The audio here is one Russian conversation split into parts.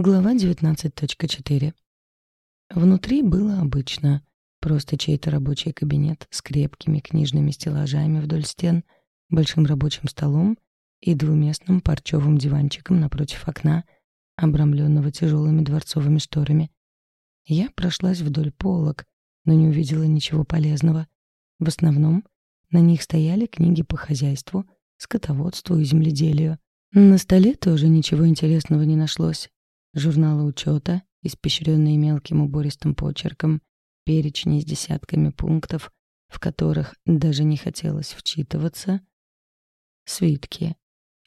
Глава 19.4. Внутри было обычно. Просто чей-то рабочий кабинет с крепкими книжными стеллажами вдоль стен, большим рабочим столом и двуместным парчевым диванчиком напротив окна, обрамленного тяжелыми дворцовыми шторами. Я прошлась вдоль полок, но не увидела ничего полезного. В основном на них стояли книги по хозяйству, скотоводству и земледелию. На столе тоже ничего интересного не нашлось журналы учета, испещренные мелким убористым почерком, перечни с десятками пунктов, в которых даже не хотелось вчитываться, свитки.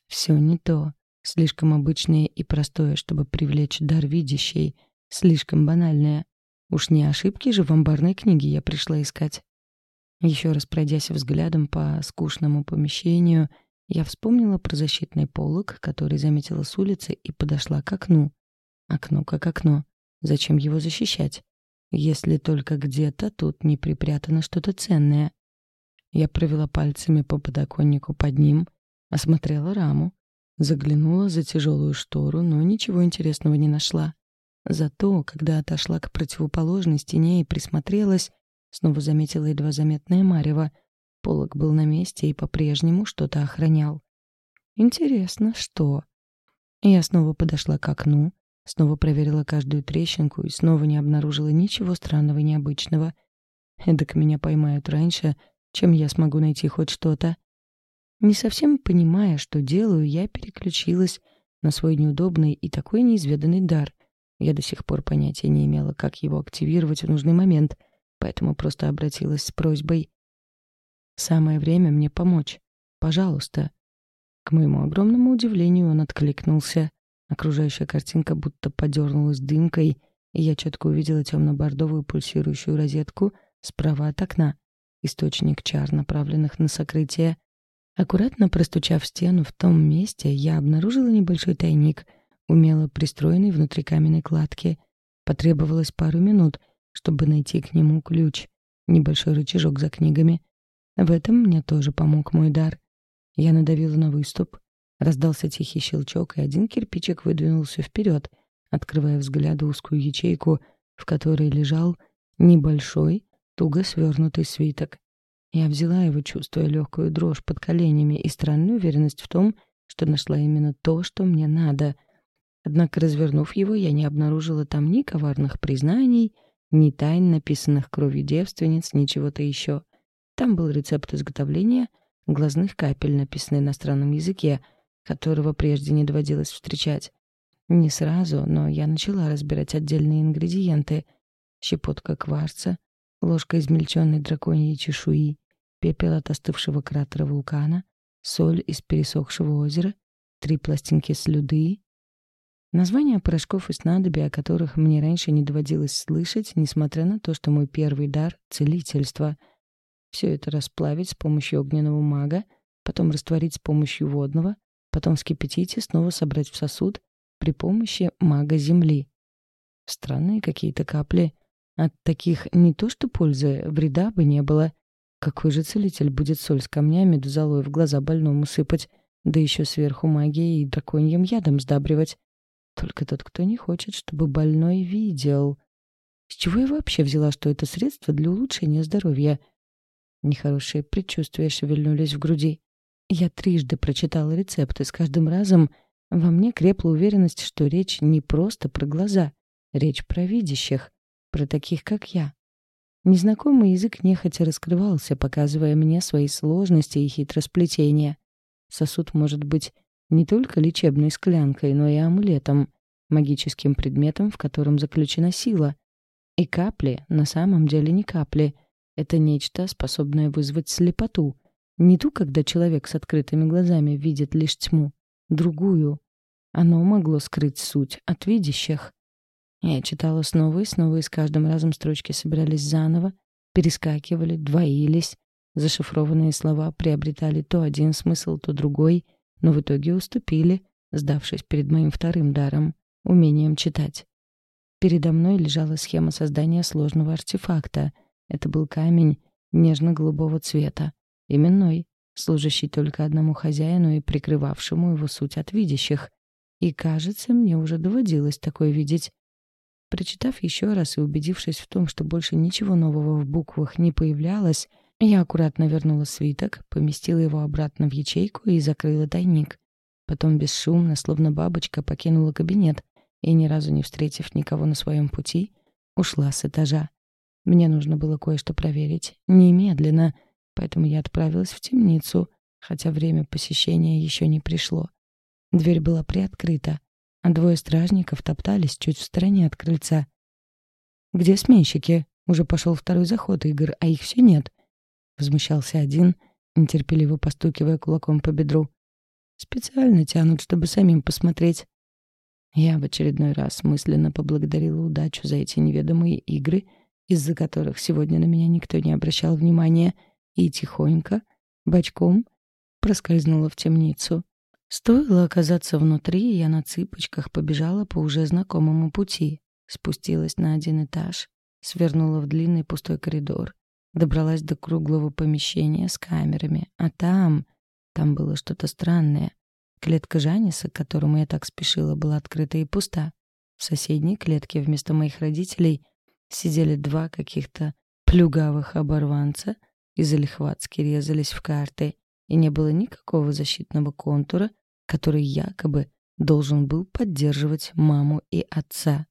Все не то, слишком обычное и простое, чтобы привлечь дар видящей, слишком банальное. Уж не ошибки же в амбарной книге я пришла искать. Еще раз пройдясь взглядом по скучному помещению, я вспомнила про защитный полог, который заметила с улицы и подошла к окну. Окно как окно. Зачем его защищать? Если только где-то тут не припрятано что-то ценное. Я провела пальцами по подоконнику под ним, осмотрела раму, заглянула за тяжелую штору, но ничего интересного не нашла. Зато, когда отошла к противоположной стене и присмотрелась, снова заметила едва заметное марево. Полок был на месте и по-прежнему что-то охранял. Интересно, что? Я снова подошла к окну, Снова проверила каждую трещинку и снова не обнаружила ничего странного и необычного. Эдак меня поймают раньше, чем я смогу найти хоть что-то. Не совсем понимая, что делаю, я переключилась на свой неудобный и такой неизведанный дар. Я до сих пор понятия не имела, как его активировать в нужный момент, поэтому просто обратилась с просьбой. «Самое время мне помочь. Пожалуйста». К моему огромному удивлению он откликнулся. Окружающая картинка будто подернулась дымкой, и я четко увидела темно-бордовую пульсирующую розетку справа от окна. Источник чар, направленных на сокрытие. Аккуратно простучав стену в том месте, я обнаружила небольшой тайник, умело пристроенный внутри каменной кладки. Потребовалось пару минут, чтобы найти к нему ключ. Небольшой рычажок за книгами. В этом мне тоже помог мой дар. Я надавила на выступ, Раздался тихий щелчок, и один кирпичик выдвинулся вперед, открывая взгляду узкую ячейку, в которой лежал небольшой, туго свернутый свиток. Я взяла его, чувствуя легкую дрожь под коленями и странную уверенность в том, что нашла именно то, что мне надо. Однако, развернув его, я не обнаружила там ни коварных признаний, ни тайн, написанных кровью девственниц, ни чего-то еще. Там был рецепт изготовления глазных капель, написанный на иностранном языке — которого прежде не доводилось встречать. Не сразу, но я начала разбирать отдельные ингредиенты. Щепотка кварца, ложка измельченной драконьей чешуи, пепел от остывшего кратера вулкана, соль из пересохшего озера, три пластинки слюды. Названия порошков и снадобий, о которых мне раньше не доводилось слышать, несмотря на то, что мой первый дар — целительство. Все это расплавить с помощью огненного мага, потом растворить с помощью водного, потом вскипятить и снова собрать в сосуд при помощи мага земли. Странные какие-то капли. От таких не то что пользы, вреда бы не было. Какой же целитель будет соль с камнями да золой в глаза больному сыпать, да еще сверху магией и драконьим ядом сдабривать? Только тот, кто не хочет, чтобы больной видел. С чего я вообще взяла, что это средство для улучшения здоровья? Нехорошие предчувствия шевельнулись в груди. Я трижды прочитала рецепт, и с каждым разом во мне крепла уверенность, что речь не просто про глаза, речь про видящих, про таких, как я. Незнакомый язык нехотя раскрывался, показывая мне свои сложности и хитросплетения. Сосуд может быть не только лечебной склянкой, но и амулетом, магическим предметом, в котором заключена сила. И капли на самом деле не капли. Это нечто, способное вызвать слепоту, не ту, когда человек с открытыми глазами видит лишь тьму, другую. Оно могло скрыть суть от видящих. Я читала снова и снова, и с каждым разом строчки собирались заново, перескакивали, двоились. Зашифрованные слова приобретали то один смысл, то другой, но в итоге уступили, сдавшись перед моим вторым даром — умением читать. Передо мной лежала схема создания сложного артефакта. Это был камень нежно-голубого цвета именной, служащий только одному хозяину и прикрывавшему его суть от видящих. И, кажется, мне уже доводилось такое видеть. Прочитав еще раз и убедившись в том, что больше ничего нового в буквах не появлялось, я аккуратно вернула свиток, поместила его обратно в ячейку и закрыла тайник. Потом бесшумно, словно бабочка, покинула кабинет и, ни разу не встретив никого на своем пути, ушла с этажа. Мне нужно было кое-что проверить, немедленно, поэтому я отправилась в темницу, хотя время посещения еще не пришло. Дверь была приоткрыта, а двое стражников топтались чуть в стороне от крыльца. «Где сменщики? Уже пошел второй заход игр, а их все нет», — возмущался один, нетерпеливо постукивая кулаком по бедру. Специально тянут, чтобы самим посмотреть. Я в очередной раз мысленно поблагодарила удачу за эти неведомые игры, из-за которых сегодня на меня никто не обращал внимания, и тихонько, бочком, проскользнула в темницу. Стоило оказаться внутри, я на цыпочках побежала по уже знакомому пути, спустилась на один этаж, свернула в длинный пустой коридор, добралась до круглого помещения с камерами, а там там было что-то странное. Клетка Жаниса, к которому я так спешила, была открыта и пуста. В соседней клетке вместо моих родителей сидели два каких-то плюгавых оборванца и залихватски резались в карты, и не было никакого защитного контура, который якобы должен был поддерживать маму и отца.